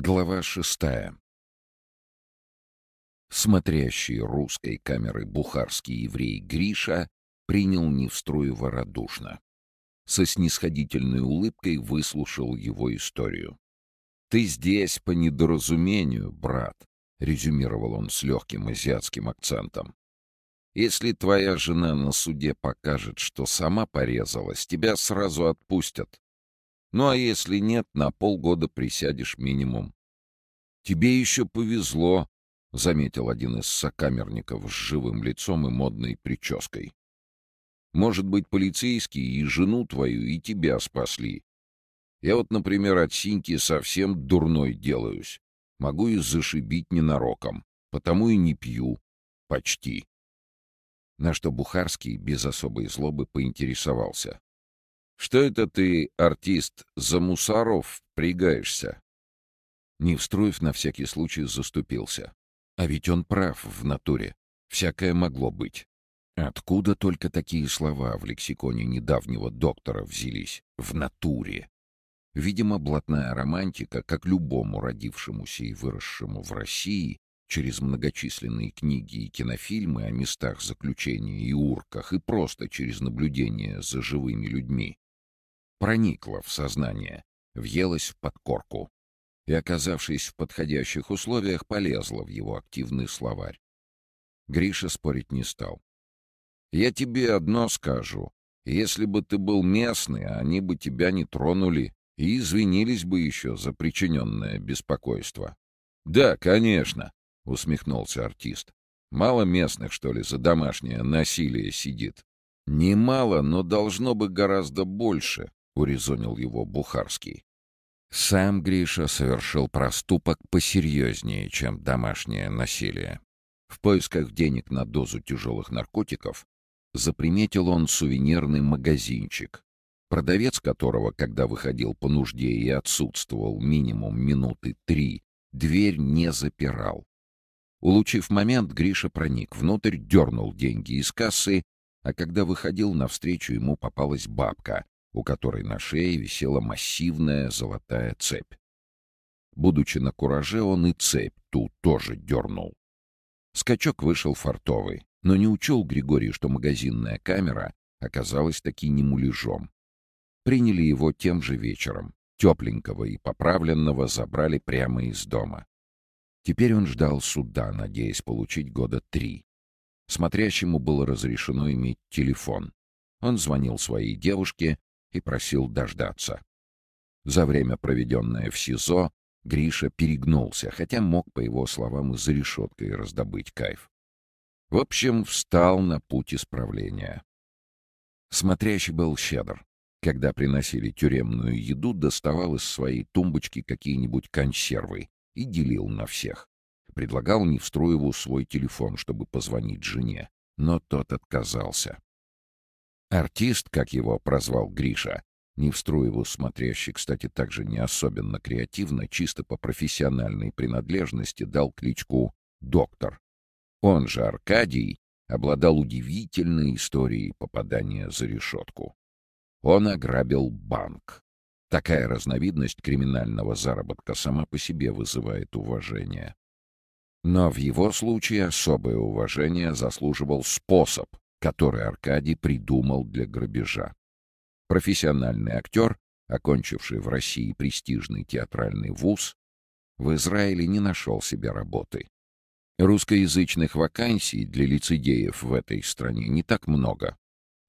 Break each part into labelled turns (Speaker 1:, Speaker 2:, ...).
Speaker 1: Глава шестая. Смотрящий русской камеры бухарский еврей Гриша принял Невструева радушно. Со снисходительной улыбкой выслушал его историю. «Ты здесь по недоразумению, брат», — резюмировал он с легким азиатским акцентом. «Если твоя жена на суде покажет, что сама порезалась, тебя сразу отпустят. Ну а если нет, на полгода присядешь минимум. Тебе еще повезло, — заметил один из сокамерников с живым лицом и модной прической. Может быть, полицейские и жену твою, и тебя спасли. Я вот, например, от синьки совсем дурной делаюсь. Могу и зашибить ненароком, потому и не пью. Почти. На что Бухарский без особой злобы поинтересовался. Что это ты, артист, за мусоров впрягаешься? Невструев на всякий случай заступился. А ведь он прав в натуре. Всякое могло быть. Откуда только такие слова в лексиконе недавнего доктора взялись? В натуре. Видимо, блатная романтика, как любому родившемуся и выросшему в России, через многочисленные книги и кинофильмы о местах заключения и урках, и просто через наблюдение за живыми людьми, проникла в сознание, въелась в подкорку и, оказавшись в подходящих условиях, полезла в его активный словарь. Гриша спорить не стал. «Я тебе одно скажу. Если бы ты был местный, они бы тебя не тронули и извинились бы еще за причиненное беспокойство». «Да, конечно», — усмехнулся артист. «Мало местных, что ли, за домашнее насилие сидит?» «Немало, но должно бы гораздо больше», урезонил его Бухарский. Сам Гриша совершил проступок посерьезнее, чем домашнее насилие. В поисках денег на дозу тяжелых наркотиков заприметил он сувенирный магазинчик, продавец которого, когда выходил по нужде и отсутствовал минимум минуты три, дверь не запирал. Улучив момент, Гриша проник внутрь, дернул деньги из кассы, а когда выходил, навстречу ему попалась бабка, у которой на шее висела массивная золотая цепь. Будучи на кураже, он и цепь ту тоже дернул. Скачок вышел фартовый, но не учел Григорий, что магазинная камера оказалась таки не муляжом. Приняли его тем же вечером. Тепленького и поправленного забрали прямо из дома. Теперь он ждал суда, надеясь получить года три. Смотрящему было разрешено иметь телефон. Он звонил своей девушке и просил дождаться. За время, проведенное в СИЗО, Гриша перегнулся, хотя мог, по его словам, и за решеткой раздобыть кайф. В общем, встал на путь исправления. Смотрящий был щедр. Когда приносили тюремную еду, доставал из своей тумбочки какие-нибудь консервы и делил на всех. Предлагал Невструеву свой телефон, чтобы позвонить жене, но тот отказался. Артист, как его прозвал Гриша, Невструеву смотрящий, кстати, также не особенно креативно, чисто по профессиональной принадлежности дал кличку «Доктор». Он же Аркадий обладал удивительной историей попадания за решетку. Он ограбил банк. Такая разновидность криминального заработка сама по себе вызывает уважение. Но в его случае особое уважение заслуживал способ, который Аркадий придумал для грабежа. Профессиональный актер, окончивший в России престижный театральный вуз, в Израиле не нашел себе работы. Русскоязычных вакансий для лицедеев в этой стране не так много,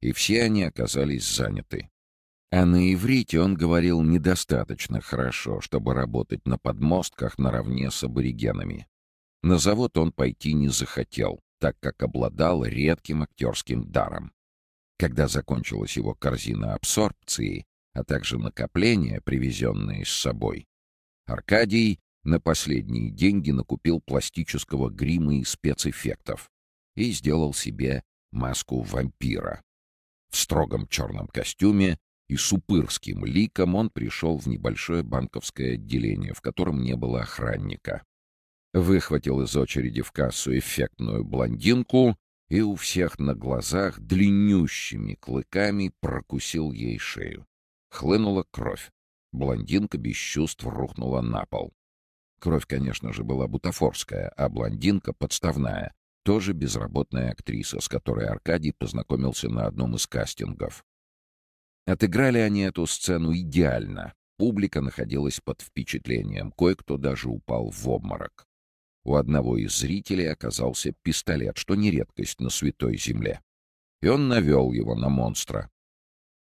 Speaker 1: и все они оказались заняты. А на иврите он говорил недостаточно хорошо, чтобы работать на подмостках наравне с аборигенами. На завод он пойти не захотел, так как обладал редким актерским даром. Когда закончилась его корзина абсорбции, а также накопления, привезенные с собой, Аркадий на последние деньги накупил пластического грима и спецэффектов и сделал себе маску вампира. В строгом черном костюме и с упырским ликом он пришел в небольшое банковское отделение, в котором не было охранника выхватил из очереди в кассу эффектную блондинку и у всех на глазах длиннющими клыками прокусил ей шею. Хлынула кровь. Блондинка без чувств рухнула на пол. Кровь, конечно же, была бутафорская, а блондинка — подставная, тоже безработная актриса, с которой Аркадий познакомился на одном из кастингов. Отыграли они эту сцену идеально. Публика находилась под впечатлением, кое-кто даже упал в обморок. У одного из зрителей оказался пистолет, что не редкость на святой земле. И он навел его на монстра.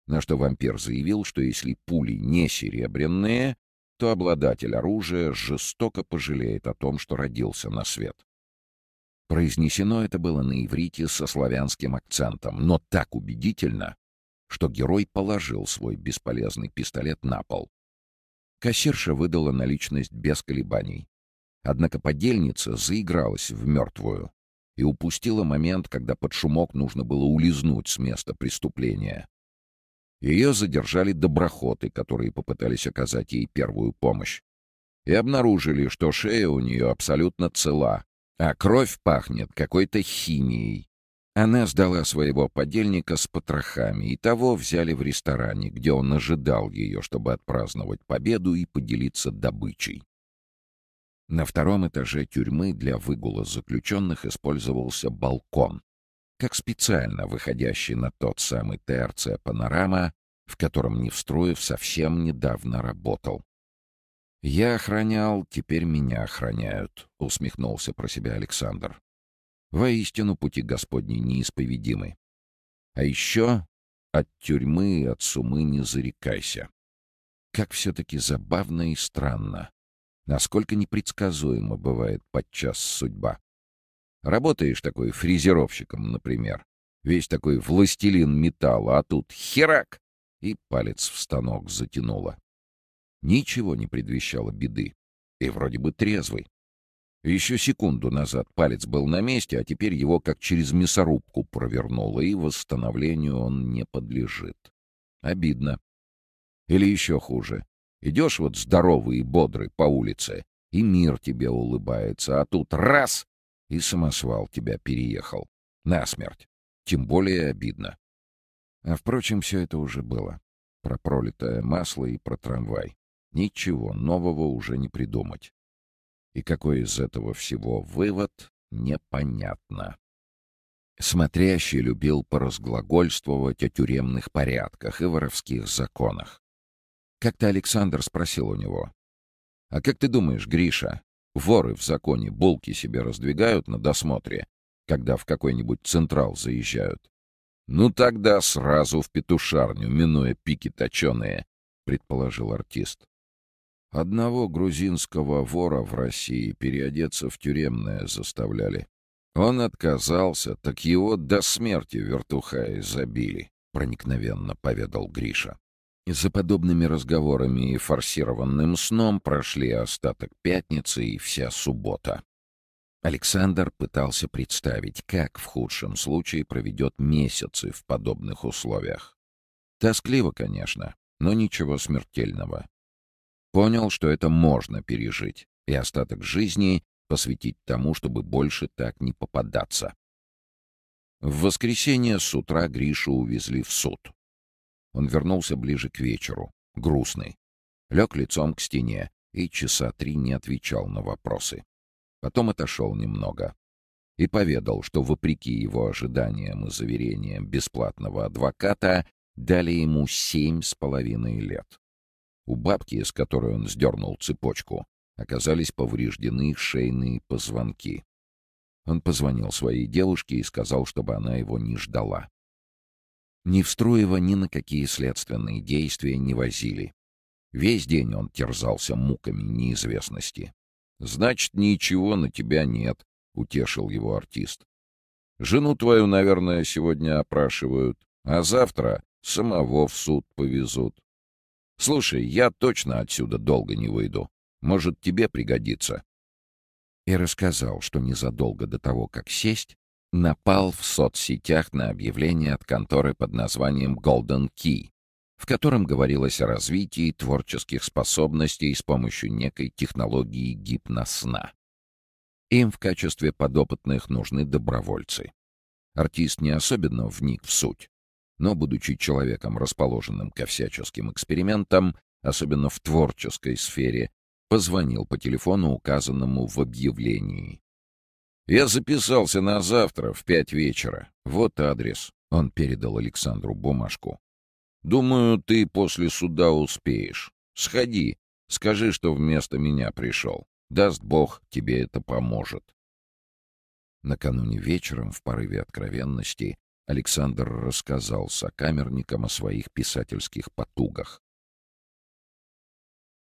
Speaker 1: На что вампир заявил, что если пули не серебряные, то обладатель оружия жестоко пожалеет о том, что родился на свет. Произнесено это было на иврите со славянским акцентом, но так убедительно, что герой положил свой бесполезный пистолет на пол. Кассирша выдала наличность без колебаний. Однако подельница заигралась в мертвую и упустила момент, когда под шумок нужно было улизнуть с места преступления. Ее задержали доброхоты, которые попытались оказать ей первую помощь, и обнаружили, что шея у нее абсолютно цела, а кровь пахнет какой-то химией. Она сдала своего подельника с потрохами, и того взяли в ресторане, где он ожидал ее, чтобы отпраздновать победу и поделиться добычей. На втором этаже тюрьмы для выгула заключенных использовался балкон, как специально выходящий на тот самый ТРЦ «Панорама», в котором Невстроев совсем недавно работал. «Я охранял, теперь меня охраняют», — усмехнулся про себя Александр. «Воистину пути Господни неисповедимы. А еще от тюрьмы и от сумы не зарекайся. Как все-таки забавно и странно, насколько непредсказуемо бывает подчас судьба. Работаешь такой фрезеровщиком, например, весь такой властелин металла, а тут херак! И палец в станок затянуло. Ничего не предвещало беды. И вроде бы трезвый. Еще секунду назад палец был на месте, а теперь его как через мясорубку провернуло, и восстановлению он не подлежит. Обидно. Или еще хуже. Идешь вот здоровый и бодрый по улице, и мир тебе улыбается, а тут раз — и самосвал тебя переехал. Насмерть. Тем более обидно. А впрочем, все это уже было. Про пролитое масло и про трамвай. Ничего нового уже не придумать. И какой из этого всего вывод, непонятно. Смотрящий любил поразглагольствовать о тюремных порядках и воровских законах. Как-то Александр спросил у него. «А как ты думаешь, Гриша, воры в законе булки себе раздвигают на досмотре, когда в какой-нибудь централ заезжают?» «Ну тогда сразу в петушарню, минуя пики точеные», — предположил артист. Одного грузинского вора в России переодеться в тюремное заставляли. Он отказался, так его до смерти вертухаи забили, — проникновенно поведал Гриша. За подобными разговорами и форсированным сном прошли остаток пятницы и вся суббота. Александр пытался представить, как в худшем случае проведет месяцы в подобных условиях. Тоскливо, конечно, но ничего смертельного. Понял, что это можно пережить, и остаток жизни посвятить тому, чтобы больше так не попадаться. В воскресенье с утра Гришу увезли в суд. Он вернулся ближе к вечеру, грустный. Лег лицом к стене и часа три не отвечал на вопросы. Потом отошел немного и поведал, что, вопреки его ожиданиям и заверениям бесплатного адвоката, дали ему семь с половиной лет. У бабки, с которой он сдернул цепочку, оказались повреждены шейные позвонки. Он позвонил своей девушке и сказал, чтобы она его не ждала. Невстроева ни на какие следственные действия не возили. Весь день он терзался муками неизвестности. «Значит, ничего на тебя нет», — утешил его артист. «Жену твою, наверное, сегодня опрашивают, а завтра самого в суд повезут. Слушай, я точно отсюда долго не выйду. Может, тебе пригодится». И рассказал, что незадолго до того, как сесть, напал в соцсетях на объявление от конторы под названием Golden Key, в котором говорилось о развитии творческих способностей с помощью некой технологии гипносна. Им в качестве подопытных нужны добровольцы. Артист не особенно вник в суть, но, будучи человеком, расположенным ко всяческим экспериментам, особенно в творческой сфере, Позвонил по телефону, указанному в объявлении. «Я записался на завтра в пять вечера. Вот адрес». Он передал Александру бумажку. «Думаю, ты после суда успеешь. Сходи, скажи, что вместо меня пришел. Даст Бог, тебе это поможет». Накануне вечером, в порыве откровенности, Александр рассказал сокамерникам о своих писательских потугах.